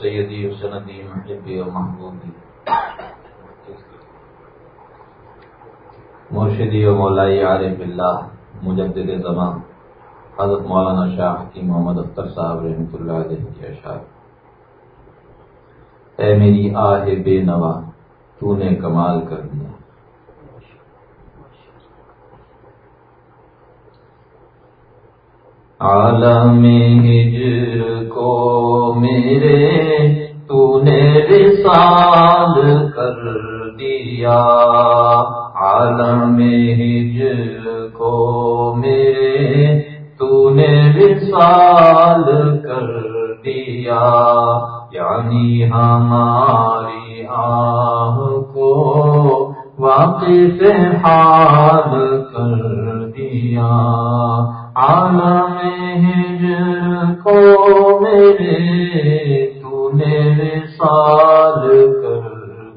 سیدی و سندی محبی و محبوبی. مرشدی و مولائی عارف اللہ مجدد زمان، حضرت مولانا شاہ کی محمد اختر صاحب رحمۃ اللہ علیہ کے اشعار. اے میری آہ بے نوا تو نے کمال کر دیا۔ عالم ہجر کو میرے تو نے وصال کر دیا۔ عالم ہجر کو میرے تو نے وصال کر دیا۔ یعنی ہماری آہ کو واقف حال کر دیا۔ عالم ہجر کو میرے تو نے سال کر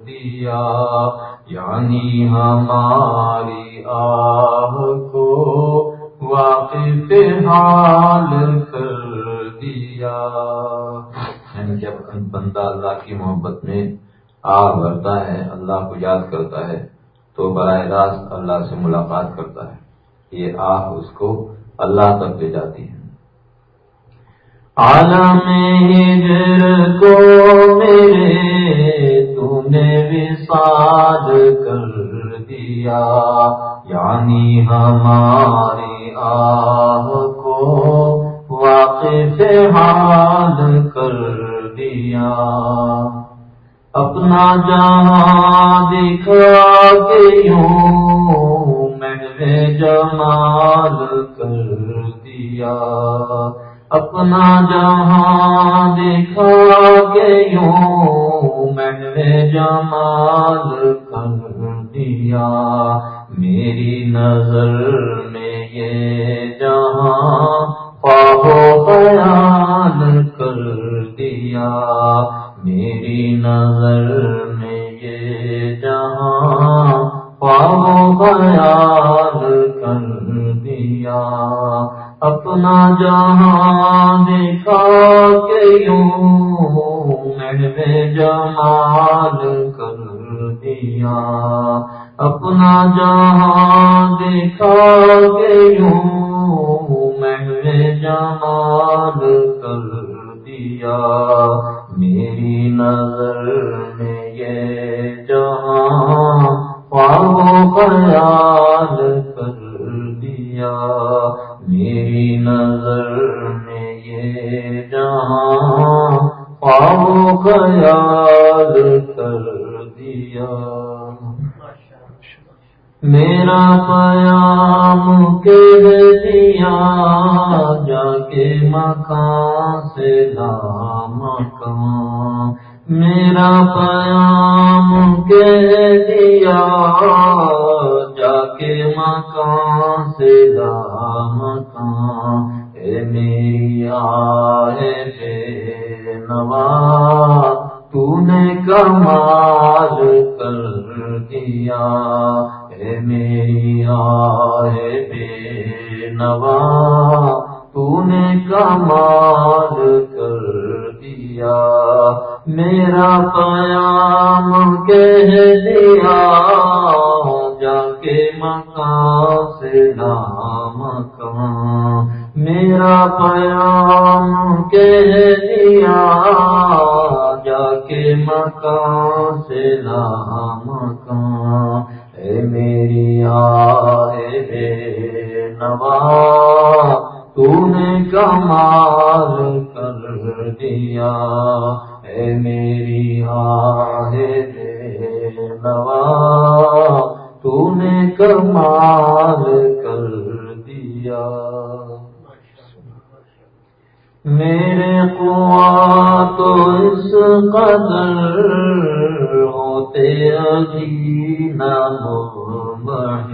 دیا یعنی ہماری آہ کو واقف حال کر دیا۔ یعنی جب بندہ اللہ کی محبت میں آگ بھرتا ہے، اللہ کو یاد کرتا ہے، تو براہ راست اللہ سے ملاقات کرتا ہے۔ یہ آہ اس کو اللہ تک لے جاتی ہے عالم ہجر کو میرے تم نے وساد کر دیا یعنی ہماری آہ کو واقف حال کر دیا۔ اپنا جہاں دکھا کے یوں میں جمال اپنا جہاں دکھا کے یوں میں نے جمال کر دیا۔ میری نظر میں یہ جہاں پاہو خیال کر دیا۔ میری نظر میں یہ جہاں پاؤ بیان کر دیا۔ اپنا جہاں دکھا کے یوں میں جمال کر دیا۔ اپنا جہاں دکھا کے یوں میں جمال کر دیا۔ میری نظر میں یہ جہاں پاؤ خیال میرا پیام کہہ دیا جا کے مکان سے نام مکان میرا پیام کہہ دیا جا کے مکان سے لام مکان اے میری آئے نوا تو نے کمال کر دیا۔ اے میری آئے بے نوا تو نے کمال کر دیا۔ میرا پیام کہہ دیا جا کے مکان سے نام مکان میرا پیام کہہ دیا جا کے مکان سے نام مکان اے میری آئے بے نوا تو نے کمال کر دیا۔ اے میری آہ بے نوا تو نے کمال کر دیا۔ میرے کنواں تو اس قدر ہوتے ابھی محل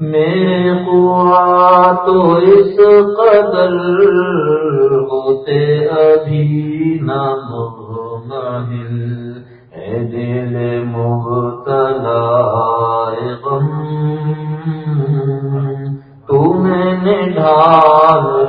میرے کنواں تو اس قدر ہوتے ابھی محل اے دل مبتلا غم۔ تو میں نے ڈھال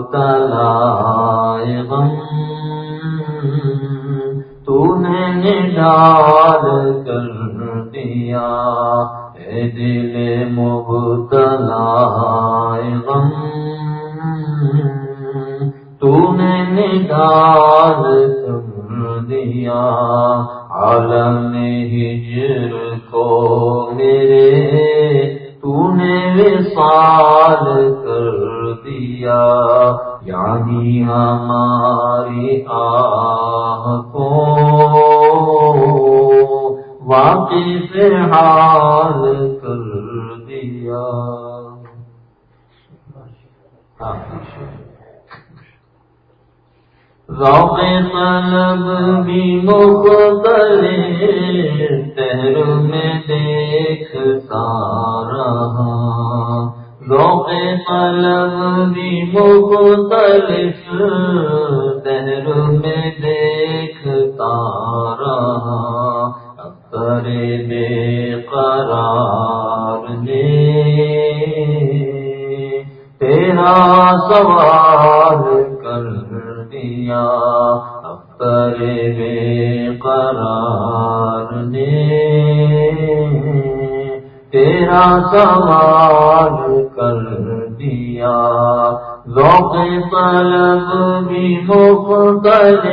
مبتلا غم تو نے نڈال کر دیا، اے دل مبتلا غم تو نے نڈال کر دیا، عالم ہجر کو میرے تو نے وصال کر دیا یعنی ہماری آہ کو واپس حال کر دیا ذوق طلب بھی مختلف تہر میں دیکھتا رہا۔ ذوق طلب بھی مختلف تہر میں دیکھتا رہا۔ اکثر بے قرار نے تیرا سوال تیرا سوال کر دیا۔ ذوق طلب بھی مختلف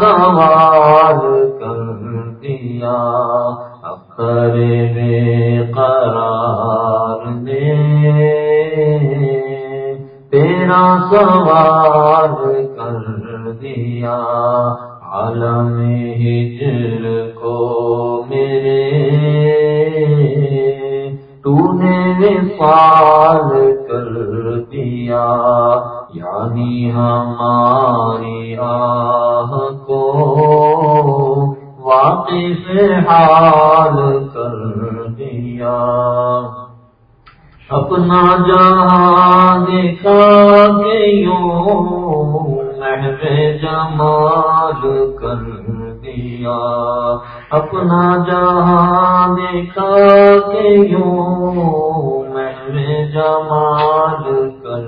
سوال کر دیا اختر میں قرار نے تیرا سوال کر دیا عالم حال کر دیا۔ اپنا جہاں دکھا کے یوں محو جمال کر دیا۔ اپنا جہاں دکھا کے یوں محو جمال کر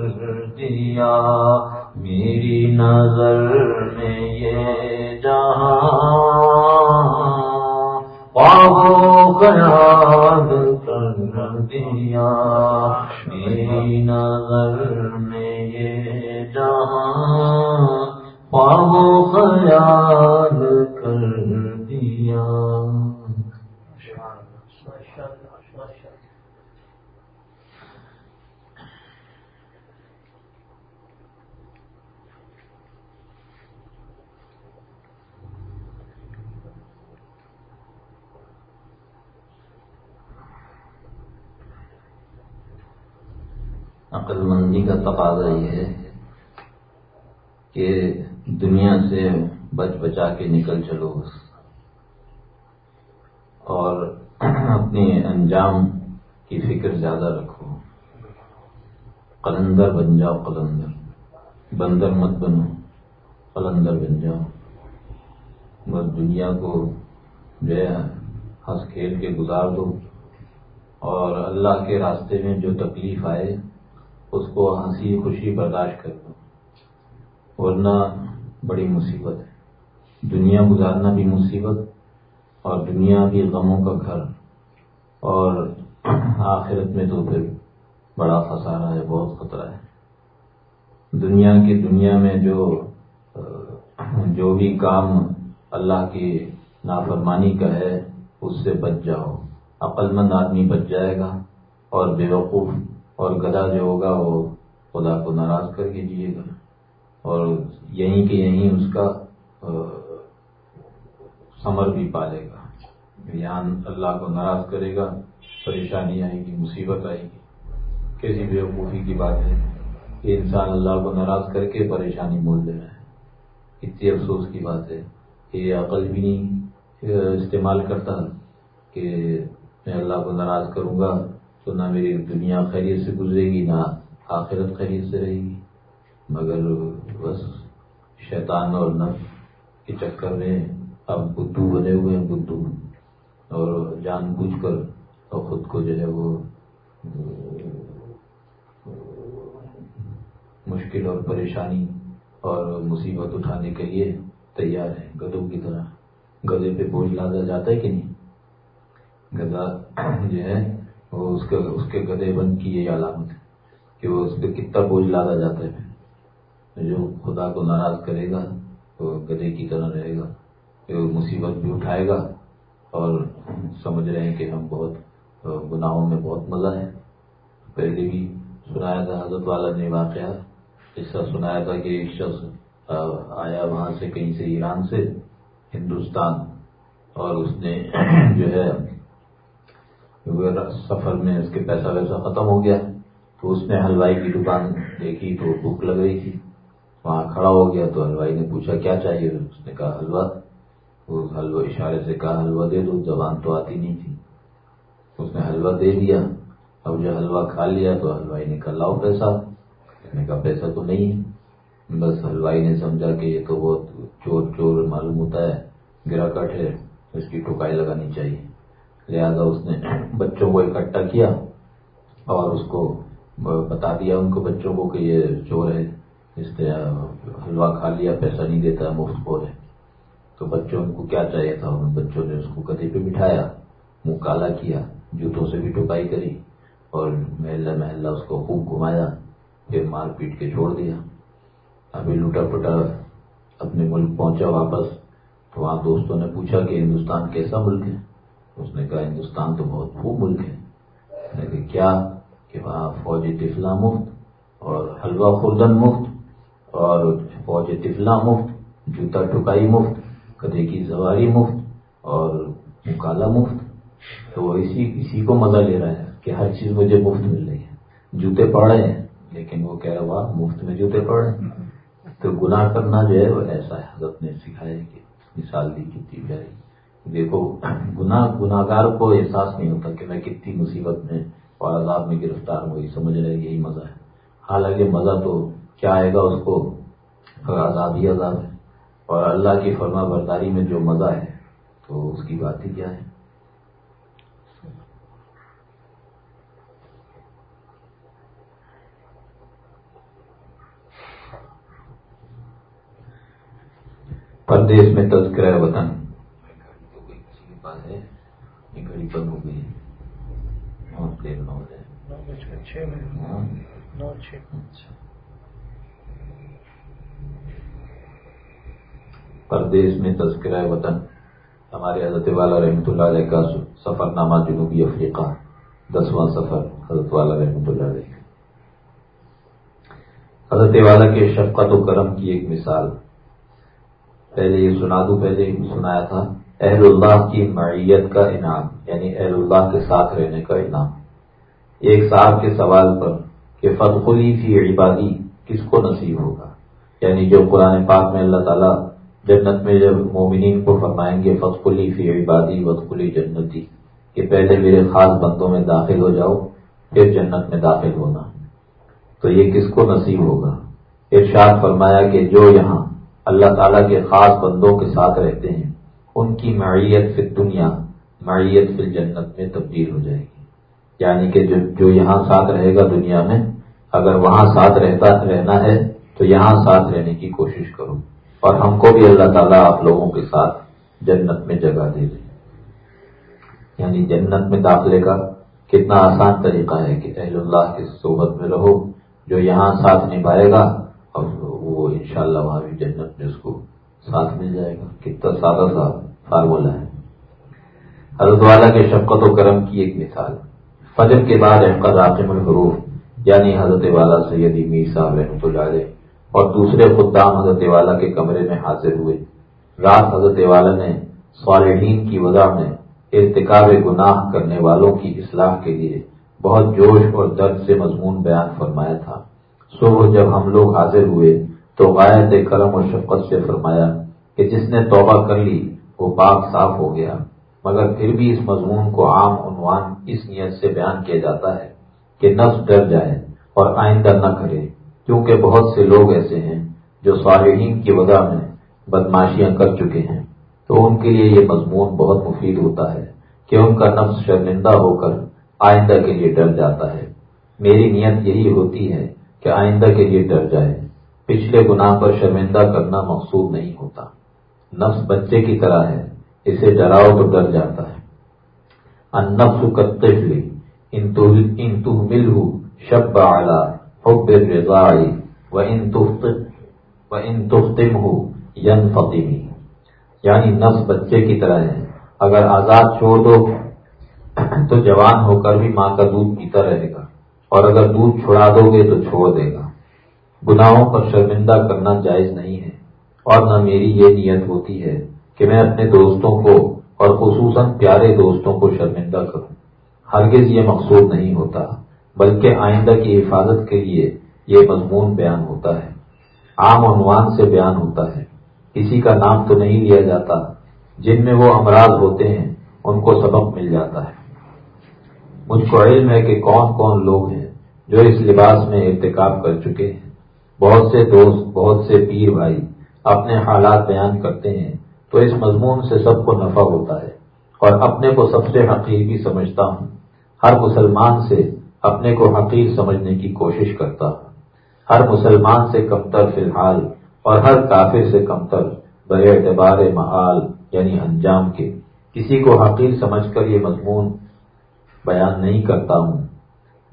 دیا۔ میری نظر میں یہ جہاں پابو کا یاد کر دیا۔ میری نظر میں یہ جہاں کا یاد کر دیا۔ عقل مندی کا تقاضا یہ ہے کہ دنیا سے بچ بچا کے نکل چلو اور اپنے انجام کی فکر زیادہ رکھو۔ قلندر بن جاؤ قلندر۔ بندر مت بنو، قلندر بن جاؤ۔ بس دنیا کو جو ہے ہنس کھیل کے گزار دو۔ اور اللہ کے راستے میں جو تکلیف آئے اس کو ہنسی خوشی برداشت کر دو۔ ورنہ بڑی مصیبت ہے۔ دنیا گزارنا بھی مصیبت اور دنیا بھی غموں کا گھر اور آخرت میں تو پھر بڑا خسارہ ہے، بہت خطرہ ہے۔ دنیا کی دنیا میں جو جو بھی کام اللہ کی نافرمانی کا ہے، اس سے بچ جاؤ۔ عقل مند آدمی بچ جائے گا اور بے وقوف اور گدا جو ہوگا وہ خدا کو ناراض کر کے جیے گا۔ اور یہیں کہ یہیں اس کا سمر بھی پالے گا۔ یہاں اللہ کو ناراض کرے گا، پریشانی آئے گی، مصیبت آئے گی۔ کیسی بے وقوفی کی بات ہے کہ انسان اللہ کو ناراض کر کے پریشانی مول دے رہا ہے اتنی افسوس کی بات ہے کہ یہ عقل بھی نہیں استعمال کرتا کہ میں اللہ کو ناراض کروں گا تو نہ میری دنیا خیریت سے گزرے گی، نہ آخرت خیریت سے رہے گی۔ مگر بس شیطان اور نف کے چکر میں اب بدھو بنے ہوئے ہیں بدھو اور جان بوجھ کر اور خود کو جو ہے وہ مشکل اور پریشانی اور مصیبت اٹھانے کے لیے تیار ہے گدوں کی طرح گدے پہ بوجھ لادا جاتا ہے کہ نہیں؟ گدا جو ہے وہ اس کے اس کے گدے بند کی یہ علامت ہے کہ وہ اس پہ کتنا بوجھ لادا جاتا ہے۔ جو خدا کو ناراض کرے گا، وہ گدے کی طرح رہے گا وہ مصیبت بھی اٹھائے گا اور سمجھ رہے ہیں کہ ہم بہت، گناہوں میں بہت مزہ ہے پہلے بھی سنایا تھا، حضرت والا نے واقعہ ایسا سنایا تھا کہ ایک شخص آیا وہاں سے کہیں سے ایران سے، ہندوستان، اور اس نے جو ہے کیونکہ سفر میں اس کے پیسہ ویسا ختم ہو گیا تو اس نے حلوائی کی دکان دیکھی تو بھوک لگ رہی تھی۔ وہاں کھڑا ہو گیا تو حلوائی نے پوچھا، کیا چاہیے؟ اس نے کہا حلوا وہ حلوہ اشارے سے کہا حلوا دے دو، زبان تو آتی نہیں تھی اس نے حلوا دے دیا۔ اب جو حلوا کھا لیا تو حلوائی نے کہا، لاؤ پیسہ نے کہا، پیسہ تو نہیں ہے بس حلوائی نے سمجھا کہ یہ تو بہت چور چور معلوم ہوتا ہے، گرا کٹ ہے، اس کی ٹوکائی لگانی چاہیے۔ لہذا اس نے بچوں کو اکٹھا کیا اور اس کو بتا دیا ان کو بچوں کو کہ یہ چور ہے، اس نے حلوا کھا لیا، پیسہ نہیں دیتا، مفت کو ہے تو بچوں کو کیا چاہیے تھا؟ ان بچوں نے اس کو کدے پہ بٹھایا، منہ کالا کیا، جوتوں سے بھی ٹوکائی کری اور محلہ محلہ اس کو خوب گھمایا، پھر مار پیٹ کے چھوڑ دیا۔ ابھی لوٹا پٹا اپنے ملک پہنچا واپس، تو وہاں دوستوں نے پوچھا کہ ہندوستان کیسا ملک ہے؟ اس نے کہا، ہندوستان تو بہت خوب ملک ہے. کہ کیا؟ کہ وہاں فوج طفلا مفت اور حلوہ خوردن مفت اور فوج طفلا مفت، جوتا ٹکائی مفت، کدے کی سواری مفت اور مکالا مفت۔ تو وہ اسی اسی کو مزہ لے رہا ہے کہ ہر چیز مجھے مفت مل رہی ہے۔ جوتے پڑ رہے ہیں، لیکن وہ کہہ رہا ہوا، مفت میں جوتے پڑ رہے ہیں۔ تو گناہ کرنا جو ہے وہ ایسا ہے، حضرت نے سکھایا کہ مثال دی کتنی پیاری دیکھو، گناہ گناگار کو احساس نہیں ہوتا کہ میں کتنی مصیبت میں اور عذاب میں گرفتار ہوں سمجھ رہے یہی مزہ ہے۔ حالانکہ مزہ تو کیا آئے گا اس کو؟ عذاب ہی عذاب ہے۔ اور اللہ کی فرما برداری میں جو مزہ ہے، تو اس کی بات ہی کیا ہے؟ پردیش میں تذکرہ وطن کسی کے پاس ہے بند ہو گئی پردیش میں تذکرہ وطن۔ ہمارے حضرت والا رحمۃ اللہ علیہ کا سفر نامہ جنوبی افریقہ۔ دسواں سفر حضرت والا رحمۃ اللہ علیہ۔ حضرت والا کے شفقت و کرم کی ایک مثال۔ پہلے یہ سنا دوں پہلے سنایا تھا۔ اہل اللہ کی معیت کا انعام یعنی اہل اللہ کے ساتھ رہنے کا انعام۔ ایک صاحب کے سوال پر کہ فتخلی فی عبادی کس کو نصیب ہوگا؟ یعنی جو قرآن پاک میں اللہ تعالیٰ جنت میں جب مومنین کو فرمائیں گے فتخلی فی عبادی فتخلی جنتی، کہ پہلے میرے خاص بندوں میں داخل ہو جاؤ، پھر جنت میں داخل ہونا۔ تو یہ کس کو نصیب ہوگا؟ ارشاد فرمایا کہ جو یہاں اللہ تعالیٰ کے خاص بندوں کے ساتھ رہتے ہیں ان کی معیت فی دنیا معیت فی جنت میں تبدیل ہو جائے گی۔ یعنی کہ جو جو یہاں ساتھ رہے گا دنیا میں، اگر وہاں ساتھ رہتا رہنا ہے، تو یہاں ساتھ رہنے کی کوشش کرو۔ اور ہم کو بھی اللہ تعالیٰ آپ لوگوں کے ساتھ جنت میں جگہ دے دے۔ یعنی جنت میں داخلے کا کتنا آسان طریقہ ہے کہ اہل اللہ کی صحبت میں رہو، جو یہاں ساتھ نبھائے گا، اور وہ انشاءاللہ وہاں بھی جنت میں اس کو ساتھ مل جائے گا۔ کتنا سادہ سا فارمولہ ہے۔ حضرت والا کے شفقت و کرم کی ایک مثال۔ فجر کے بعد احمد راقم الحروف یعنی حضرت والا سیدی میر صاحب رحمۃ اللہ علیہ اور دوسرے خدام حضرت والا کے کمرے میں حاضر ہوئے۔ رات حضرت والا نے صالحین کی وضع میں ارتکاب گناہ کرنے والوں کی اصلاح کے لیے بہت جوش اور درد سے مضمون بیان فرمایا تھا۔ صبح جب ہم لوگ حاضر ہوئے تو غائط کرم اور شفقت سے فرمایا کہ جس نے توبہ کر لی، وہ پاک صاف ہو گیا۔ مگر پھر بھی اس مضمون کو عام عنوان اس نیت سے بیان کیا جاتا ہے کہ نفس ڈر جائے اور آئندہ نہ کرے، کیونکہ بہت سے لوگ ایسے ہیں جو صالحین کی وجہ میں بدماشیاں کر چکے ہیں۔ تو ان کے لیے یہ مضمون بہت مفید ہوتا ہے کہ ان کا نفس شرمندہ ہو کر آئندہ کے لیے ڈر جاتا ہے۔ میری نیت یہی ہوتی ہے کہ آئندہ کے لیے ڈر جائے۔ پچھلے گناہ پر شرمندہ کرنا مقصود نہیں ہوتا۔ نفس بچے کی طرح ہے، اسے ڈراؤ تو ڈر جاتا ہے۔ ان نفس ان مل شب حب رضائی و ان و ان تختم ہو ین فقیمی یعنی نفس بچے کی طرح ہے۔ اگر آزاد چھوڑ دو، تو جوان ہو کر بھی ماں کا دودھ پیتا رہے گا۔ اور اگر دودھ چھڑا دو گے، تو چھوڑ دے گا۔ گناہوں پر شرمندہ کرنا جائز نہیں ہے اور نہ میری یہ نیت ہوتی ہے کہ میں اپنے دوستوں کو اور خصوصاً پیارے دوستوں کو شرمندہ کروں۔ ہرگز یہ مقصود نہیں ہوتا، بلکہ آئندہ کی حفاظت کے لیے یہ مضمون بیان ہوتا ہے۔ عام عنوان سے بیان ہوتا ہے، کسی کا نام تو نہیں لیا جاتا، جن میں وہ امراض ہوتے ہیں، ان کو سبق مل جاتا ہے۔ مجھ کو علم ہے کہ کون کون لوگ ہیں جو اس لباس میں ارتکاب کر چکے ہیں۔ بہت سے دوست، بہت سے پیر بھائی اپنے حالات بیان کرتے ہیں تو اس مضمون سے سب کو نفع ہوتا ہے اور اپنے کو سب سے حقیر بھی سمجھتا ہوں۔ ہر مسلمان سے اپنے کو حقیر سمجھنے کی کوشش کرتا ہوں۔ ہر مسلمان سے کمتر فی الحال اور ہر کافر سے کمتر بے اعتبار محال یعنی انجام کے کسی کو حقیر سمجھ کر یہ مضمون بیان نہیں کرتا ہوں۔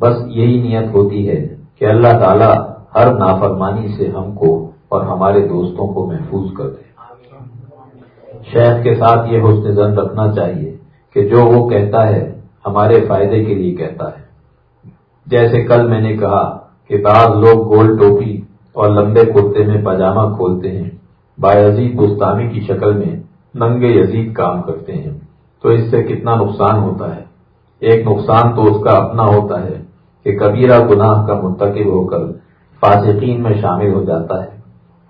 بس یہی نیت ہوتی ہے کہ اللہ تعالیٰ ہر نافرمانی سے ہم کو اور ہمارے دوستوں کو محفوظ کر دے۔ شیخ کے ساتھ یہ حسن زن رکھنا چاہیے کہ جو وہ کہتا ہے ہمارے فائدے کے لیے کہتا ہے۔ جیسے کل میں نے کہا کہ بعض لوگ گول ٹوپی اور لمبے کرتے میں پاجامہ کھولتے ہیں باعزید گستامی کی شکل میں ننگے یزید کام کرتے ہیں۔ تو اس سے کتنا نقصان ہوتا ہے؟ ایک نقصان تو اس کا اپنا ہوتا ہے کہ کبیرہ گناہ کا مرتکب ہو کر فاسقین میں شامل ہو جاتا ہے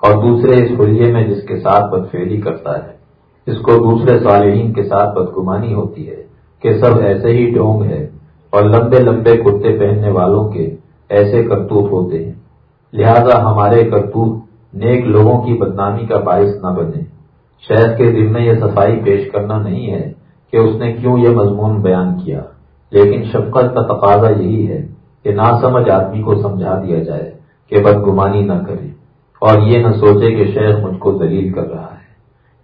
اور دوسرے اس حلیے میں جس کے ساتھ بدفیلی کرتا ہے، اس کو دوسرے صالحین کے ساتھ بدگمانی ہوتی ہے کہ سب ایسے ہی ڈونگ ہے اور لمبے لمبے کرتے پہننے والوں کے ایسے کرتوت ہوتے ہیں۔ لہذا ہمارے کرتوت نیک لوگوں کی بدنامی کا باعث نہ بنے۔ شہر کے دل میں یہ صفائی پیش کرنا نہیں ہے کہ اس نے کیوں یہ مضمون بیان کیا، لیکن شفقت کا تقاضا یہی ہے کہ نہ سمجھ آدمی کو سمجھا دیا جائے۔ کہ بدگمانی نہ کرے اور یہ نہ سوچے کہ شیخ مجھ کو دلیل کر رہا ہے۔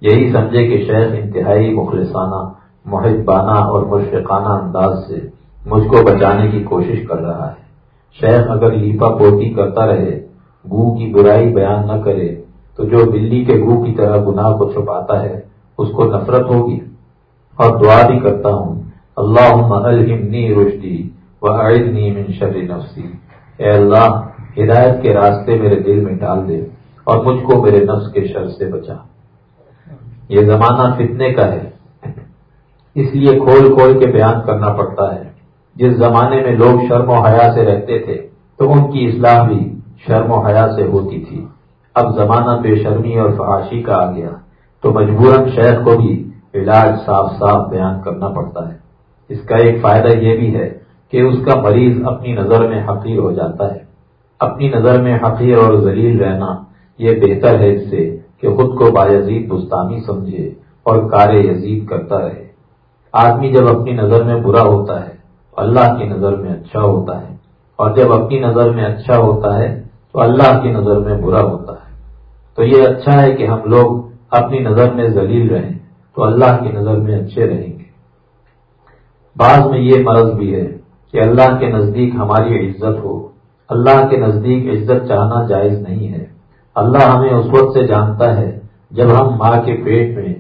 یہی سمجھے کہ شیخ انتہائی مخلصانہ، محبانہ اور مشفقانہ انداز سے مجھ کو بچانے کی کوشش کر رہا ہے۔ شیخ اگر لیپا پوتی کرتا رہے، گو کی برائی بیان نہ کرے، تو جو بلی کے گو کی طرح گناہ کو چھپاتا ہے، اس کو نفرت ہوگی۔ اور دعا بھی کرتا ہوں اللہ رشدی و من شر نفسی۔ اے اللہ ہدایت کے راستے میرے دل میں ڈال دے اور مجھ کو میرے نفس کے شر سے بچا۔ یہ زمانہ فتنے کا ہے۔ اس لیے کھول کھول کے بیان کرنا پڑتا ہے۔ جس زمانے میں لوگ شرم و حیا سے رہتے تھے، تو ان کی اصلاح بھی شرم و حیا سے ہوتی تھی۔ اب زمانہ بے شرمی اور فحاشی کا آ گیا۔ تو مجبوراً شیخ کو بھی علاج صاف صاف بیان کرنا پڑتا ہے۔ اس کا ایک فائدہ یہ بھی ہے کہ اس کا مریض اپنی نظر میں حقیر ہو جاتا ہے۔ اپنی نظر میں حقیر اور ذلیل رہنا، یہ بہتر ہے اس سے کہ خود کو باعزید بستانی سمجھے اور کار یزید کرتا رہے۔ آدمی جب اپنی نظر میں برا ہوتا ہے تو اللہ کی نظر میں اچھا ہوتا ہے۔ اور جب اپنی نظر میں اچھا ہوتا ہے، تو اللہ کی نظر میں برا ہوتا ہے۔ تو یہ اچھا ہے کہ ہم لوگ اپنی نظر میں ذلیل رہیں، تو اللہ کی نظر میں اچھے رہیں گے۔ بعض میں یہ مرض بھی ہے کہ اللہ کے نزدیک ہماری عزت ہو۔ اللہ کے نزدیک عزت چاہنا جائز نہیں ہے۔ اللہ ہمیں اس وقت سے جانتا ہے جب ہم ماں کے پیٹ میں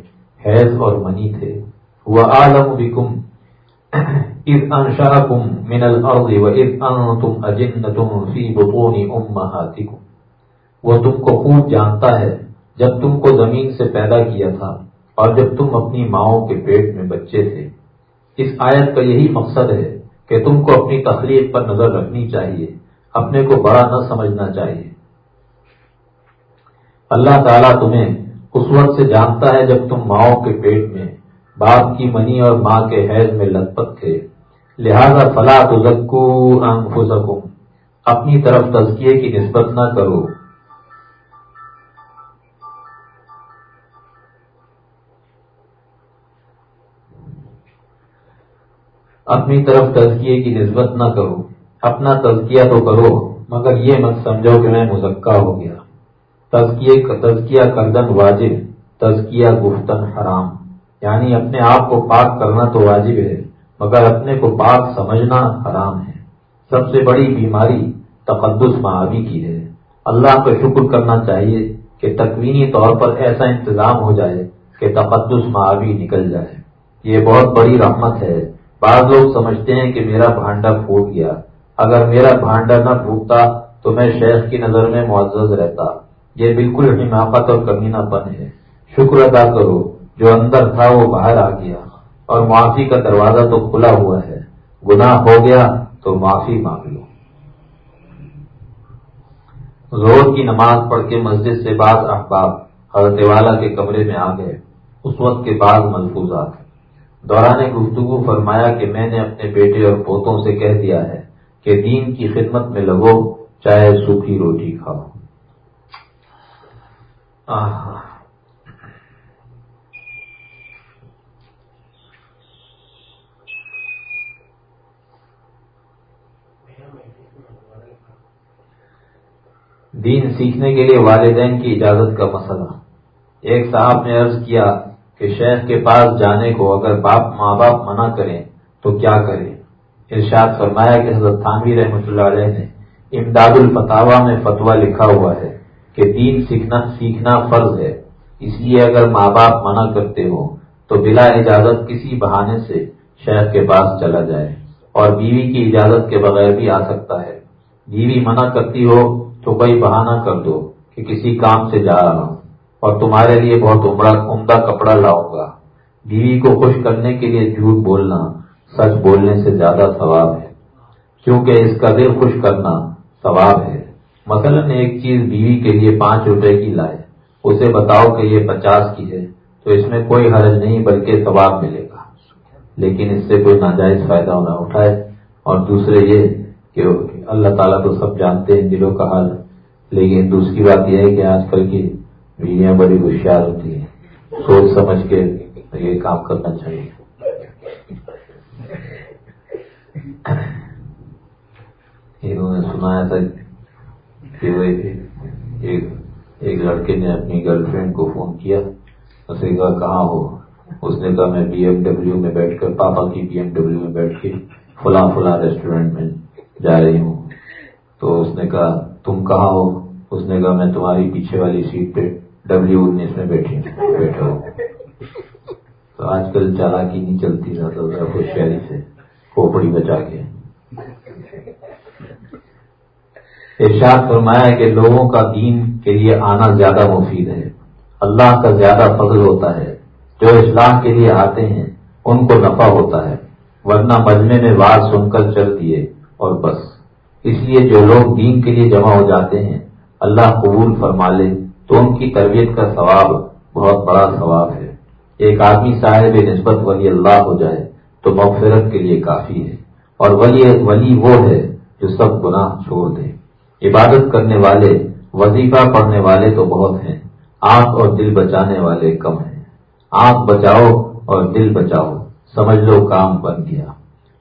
حیض اور منی تھے۔ وہ عالم بکم اذ انشاکم من الارض و اذ انتم اجنتم فی بطون امہاتکم۔ وہ تم کو خوب جانتا ہے جب تم کو زمین سے پیدا کیا تھا اور جب تم اپنی ماؤں کے پیٹ میں بچے تھے۔ اس آیت کا یہی مقصد ہے کہ تم کو اپنی تخلیق پر نظر رکھنی چاہیے۔ اپنے کو بڑا نہ سمجھنا چاہیے۔ اللہ تعالیٰ تمہیں اس وقت سے جانتا ہے جب تم ماؤں کے پیٹ میں، باپ کی منی اور ماں کے حیض میں لت پت تھے۔ لہذا فلا تزکو انفسکم۔ اپنی طرف تزکیے کی نسبت نہ کرو۔ اپنی طرف تزکیے کی نسبت نہ کرو۔ اپنا تزکیہ تو کرو، مگر یہ مت سمجھو کہ میں مزکہ ہو گیا۔ تزکیہ کردن واجب، تزکیہ گفتن حرام۔ یعنی اپنے آپ کو پاک کرنا تو واجب ہے، مگر اپنے کو پاک سمجھنا حرام ہے۔ سب سے بڑی بیماری تقدس معابی کی ہے۔ اللہ کا شکر کرنا چاہیے کہ تکوینی طور پر ایسا انتظام ہو جائے کہ تقدس معابی نکل جائے۔ یہ بہت بڑی رحمت ہے۔ بعض لوگ سمجھتے ہیں کہ میرا بھانڈا پھوٹ گیا۔ اگر میرا بھانڈا نہ پھوٹتا تو میں شیخ کی نظر میں معزز رہتا۔ یہ بالکل حماقت اور کمینہ پن ہے۔ شکر ادا کرو، جو اندر تھا وہ باہر آ گیا۔ اور معافی کا دروازہ تو کھلا ہوا ہے۔ گناہ ہو گیا تو معافی مانگ لو۔ زور کی نماز پڑھ کے مسجد سے بعض احباب حضرت والا کے کمرے میں آ گئے۔ اس وقت کے بعد ملفوظات۔ دوران گفتگو فرمایا کہ میں نے اپنے بیٹے اور پوتوں سے کہہ دیا ہے کہ دین کی خدمت میں لگو، چاہے سوکھی روٹی کھاؤ۔ دین سیکھنے کے لیے والدین کی اجازت کا مسئلہ۔ ایک صاحب نے عرض کیا کہ شیخ کے پاس جانے کو اگر باپ ماں باپ منع کریں تو کیا کریں؟ ارشاد فرمایا کہ حضرت تھانوی رحمۃ اللہ علیہ نے امداد الفتاوا میں فتوا لکھا ہوا ہے کہ دین سیکھنا سیکھنا فرض ہے۔ اس لیے اگر ماں باپ منع کرتے ہو تو بلا اجازت کسی بہانے سے شیخ کے پاس چلا جائے اور بیوی کی اجازت کے بغیر بھی آ سکتا ہے۔ بیوی منع کرتی ہو تو کوئی بہانہ کر دو کہ کسی کام سے جا رہا ہوں اور تمہارے لیے بہت عمرہ عمدہ کپڑا لاؤں گا۔ بیوی کو خوش کرنے کے لیے جھوٹ بولنا سچ بولنے سے زیادہ ثواب ہے۔ کیونکہ اس کا دل خوش کرنا ثواب ہے۔ مثلا ایک چیز بیوی کے لیے پانچ روپے کی لائے، اسے بتاؤ کہ یہ پچاس کی ہے، تو اس میں کوئی حرج نہیں بلکہ ثواب ملے گا۔ لیکن اس سے کوئی ناجائز فائدہ نہ اٹھائے۔ اور دوسرے یہ کہ اللہ تعالیٰ تو سب جانتے ہیں دلوں کا حال۔ لیکن دوسری بات یہ ہے کہ آج کل کی بیویاں بڑی ہوشیار ہوتی ہیں۔ سوچ سمجھ کے یہ کام کرنا چاہیے۔ انہوں نے سنایا تھا کہ ایک لڑکے نے اپنی گرل فرینڈ کو فون کیا اسے کہا، کہاں ہو؟ اس نے کہا، میں بی ایم ڈبلو میں بیٹھ کر، پاپا کی بی ایم ڈبلو میں بیٹھ کے فلاں فلاں ریسٹورینٹ میں جا رہی ہوں. تو اس نے کہا، تم کہاں ہو؟ اس نے کہا، میں تمہاری پیچھے والی سیٹ پہ ڈبلو انیس میں بیٹھی، بیٹھا ہوں. تو آج کل چالاکی نہیں چلتی زیادہ، ذرا ہوشیاری سے۔ کھوپڑی بچا کے ارشاد فرمایا کہ لوگوں کا دین کے لیے آنا زیادہ مفید ہے۔ اللہ کا زیادہ فضل ہوتا ہے۔ جو اسلام کے لیے آتے ہیں، ان کو نفع ہوتا ہے۔ ورنہ مجمے میں بات سن کر چل دیے اور بس۔ اس لیے جو لوگ دین کے لیے جمع ہو جاتے ہیں، اللہ قبول فرما لے تو ان کی تربیت کا ثواب بہت بڑا ثواب ہے۔ ایک آدمی صاحب نسبت ولی اللہ ہو جائے تو مغفرت کے لیے کافی ہے۔ اور ولی ولی وہ ہے جو سب گناہ چھوڑ دے۔ عبادت کرنے والے، وظیفہ پڑھنے والے تو بہت ہیں۔ آنکھ اور دل بچانے والے کم ہیں۔ آنکھ بچاؤ اور دل بچاؤ۔ سمجھ لو کام بن گیا۔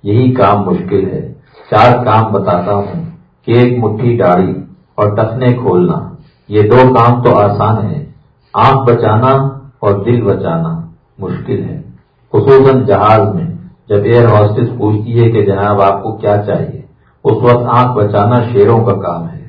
یہی کام مشکل ہے۔ چار کام بتاتا ہوں۔ کہ ایک مٹھی ڈاڑی اور ٹکنے کھولنا۔ یہ دو کام تو آسان ہے آنکھ بچانا اور دل بچانا مشکل ہے۔ خصوصاً جہاز میں۔ جب ایئر ہاسٹس پوچھتی ہے کہ جناب آپ کو کیا چاہیے، اس وقت آنکھ بچانا شیروں کا کام ہے۔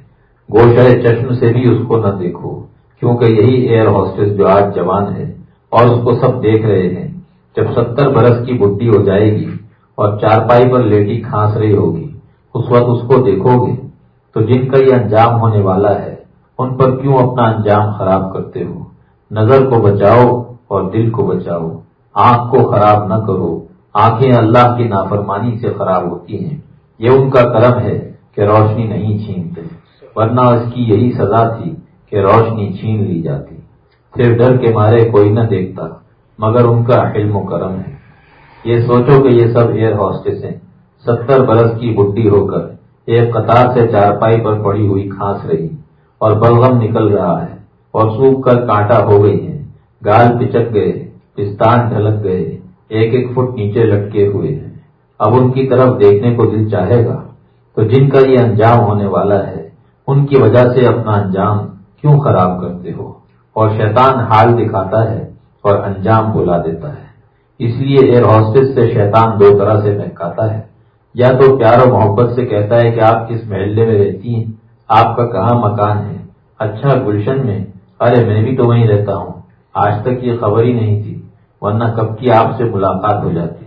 گوشہ چشم سے بھی اس کو نہ دیکھو، کیونکہ یہی ایئر ہاسٹس جو آج جوان ہے اور اس کو سب دیکھ رہے ہیں۔ جب ستر برس کی بڈی ہو جائے گی اور چارپائی پر لیٹی کھانس رہی ہوگی، اس وقت اس کو دیکھو گے۔ تو جن کا یہ انجام ہونے والا ہے، ان پر کیوں اپنا انجام خراب کرتے ہو؟ نظر کو بچاؤ اور دل کو بچاؤ، آنکھ کو خراب نہ کرو۔ آنکھیں اللہ کی نافرمانی سے خراب ہوتی ہیں۔ یہ ان کا کرم ہے کہ روشنی نہیں چھینتے، ورنہ اس کی یہی سزا تھی کہ روشنی چھین لی جاتی۔ پھر ڈر کے مارے کوئی نہ دیکھتا، مگر ان کا علم و کرم ہے۔ یہ سوچو کہ یہ سب ایئر ہاسٹس ہیں۔ ستر برس کی بڈی ہو کر ایک قطار سے چارپائی پر پڑی ہوئی کھانس رہی، اور بلغم نکل رہا ہے، اور سوکھ کر کانٹا ہو گئی ہے گال پچک گئے، پستان ڈھلک گئے۔ ایک ایک فٹ نیچے لٹکے ہوئے ہیں۔ اب ان کی طرف دیکھنے کو دل چاہے گا تو جن کا یہ انجام ہونے والا ہے، ان کی وجہ سے اپنا انجام کیوں خراب کرتے ہو؟ اور شیطان حال دکھاتا ہے اور انجام بلا دیتا ہے۔ اس لیے ایئر ہاسٹس سے شیطان دو طرح سے مہکاتا ہے۔ یا تو پیار و محبت سے کہتا ہے کہ آپ کس محلے میں رہتی ہیں، آپ کا کہاں مکان ہے؟ اچھا گلشن میں، ارے میں بھی تو وہیں رہتا ہوں۔ آج تک یہ خبر ہی نہیں تھی۔ ورنہ کب کی آپ سے ملاقات ہو جاتی؟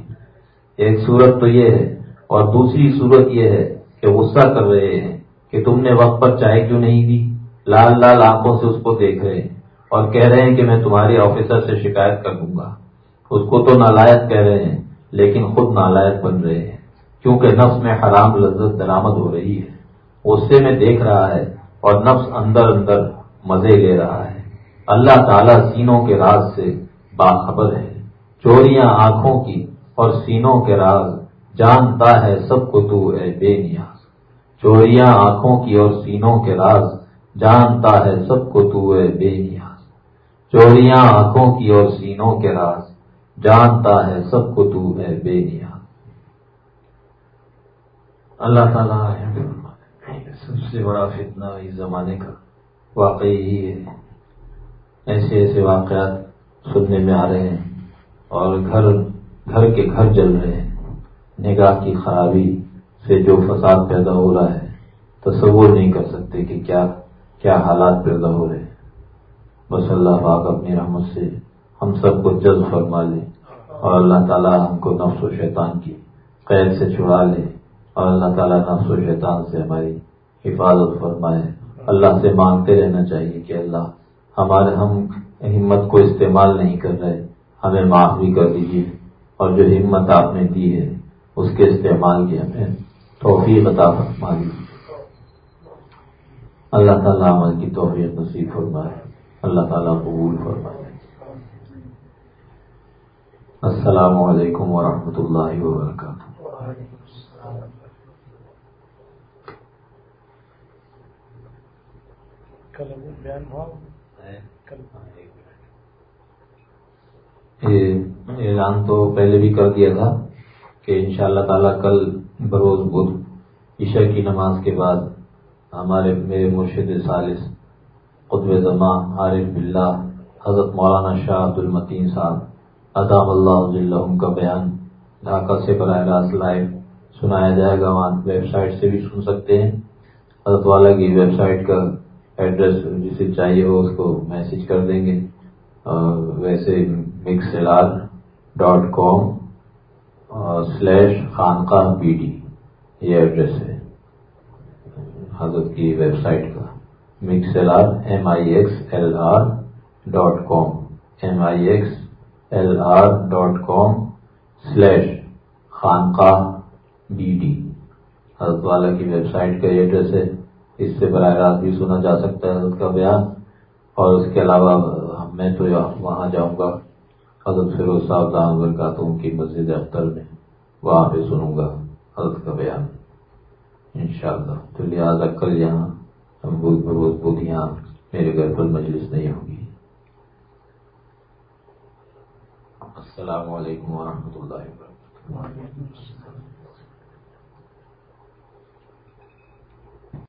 ایک صورت تو یہ ہے اور دوسری صورت یہ ہے کہ غصہ کر رہے ہیں کہ تم نے وقت پر چائے کیوں نہیں دی؟ لال لال آنکھوں سے اس کو دیکھ رہے ہیں اور کہہ رہے ہیں کہ میں تمہارے آفیسر سے شکایت کر دوں گا۔ اس کو تو نالائق کہہ رہے ہیں، لیکن خود نالائق بن رہے ہیں، کیونکہ نفس میں حرام لذت درامد ہو رہی ہے۔ غصے میں دیکھ رہا ہے اور نفس اندر اندر مزے لے رہا ہے۔ اللہ تعالیٰ سینوں کے راز سے باخبر ہے۔ چوریاں آنکھوں کی اور سینوں کے راز، جانتا ہے سب کو تو اے بے نیاز۔ چوریاں آنکھوں کی اور سینوں کے راز، جانتا ہے سب کو تو اے بے نیاز۔ چوریاں آنکھوں کی اور سینوں کے راز، جانتا ہے سب کو تو اے بے نیاز۔ اللہ تعالیٰ سب سے بڑا فتنہ اس زمانے کا واقعی ہی ہے۔ ایسے ایسے واقعات سننے میں آ رہے ہیں اور گھر گھر کے گھر جل رہے ہیں۔ نگاہ کی خرابی سے جو فساد پیدا ہو رہا ہے، تصور نہیں کر سکتے کہ کیا کیا حالات پیدا ہو رہے ہیں۔ بس اللہ پاک اپنی رحمت سے ہم سب کو جذب فرما لے اور اللہ تعالیٰ ہم کو نفس و شیطان کی قید سے چھڑا لے اور اللہ تعالیٰ نفس و شیطان سے ہماری حفاظت فرمائے۔ اللہ سے مانگتے رہنا چاہیے کہ اللہ ہمارے ہم ہمت کو استعمال نہیں کر رہے ہمیں معاف بھی کر دیجیے اور جو ہمت آپ نے دی ہے اس کے استعمال کی ہمیں توفیق عطا فرما دیجیے اللہ تعالیٰ عمل کی توفیق نصیب فرمائے۔ اللہ تعالیٰ قبول فرمائے۔ السلام علیکم ورحمۃ اللہ وبرکاتہ۔ کل بیان ہوا۔ کل۔ اعلان تو پہلے بھی کر دیا تھا کہ ان شاء اللہ تعالی کل بروز بدھ عشاء کی نماز کے بعد ہمارے میرے مرشد سالس قطب زماں عارف بلّہ حضرت مولانا شاہ عبد المتین صاحب اداب اللہ کا بیان ڈھاکہ سے براہ راست لائیو سنایا جائے گا، وہاں ویب سائٹ سے بھی سن سکتے ہیں۔ حضرت والا کی ویب سائٹ کا ایڈریس جسے چاہیے ہو اس کو میسج کر دیں گے۔ ویسے mix L dot com slash خانقاہ بی ڈی، یہ ایڈریس ہے۔ حضرت کی ویب سائٹ کا۔ Mix M I X L R dot com M I X L R dot com slash خانقاہ بی ڈی۔ حضرت والا کی ویب سائٹ کا ایڈریس ہے۔ اس سے براہ راست بھی سنا جا سکتا ہے حضرت کا بیان۔ اور اس کے علاوہ میں تو وہاں جاؤں گا۔ حضرت فیروز صاحب دان کا تو ان کی مسجد اختر میں وہاں پہ سنوں گا حضرت کا بیان۔ انشاءاللہ۔ تو لہٰذا کل یہاں بروز بدھ یہاں میرے گھر پر مجلس نہیں ہوگی السلام علیکم ورحمۃ اللہ وبرکاتہ۔